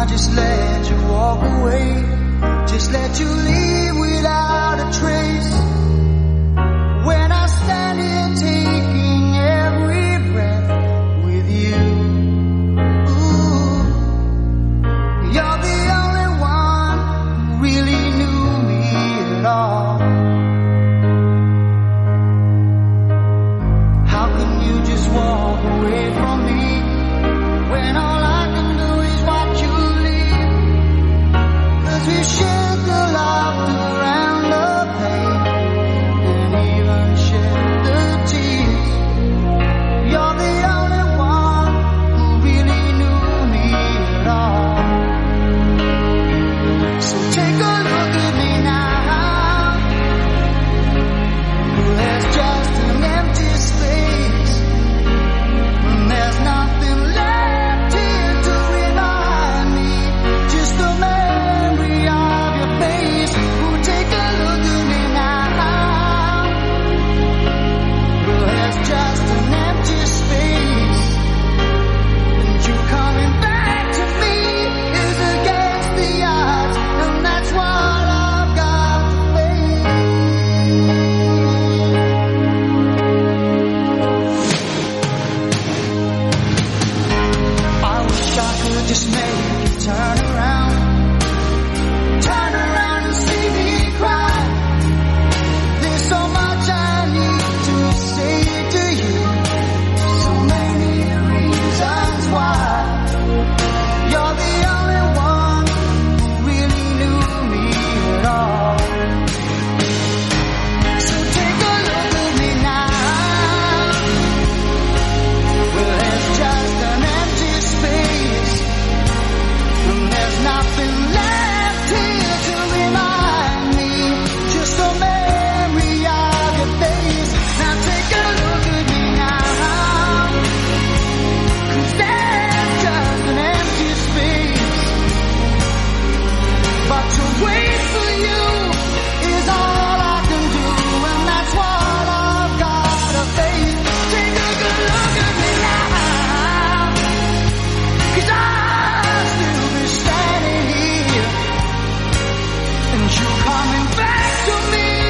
I just let you walk away, just let you leave. dismay you coming back to me?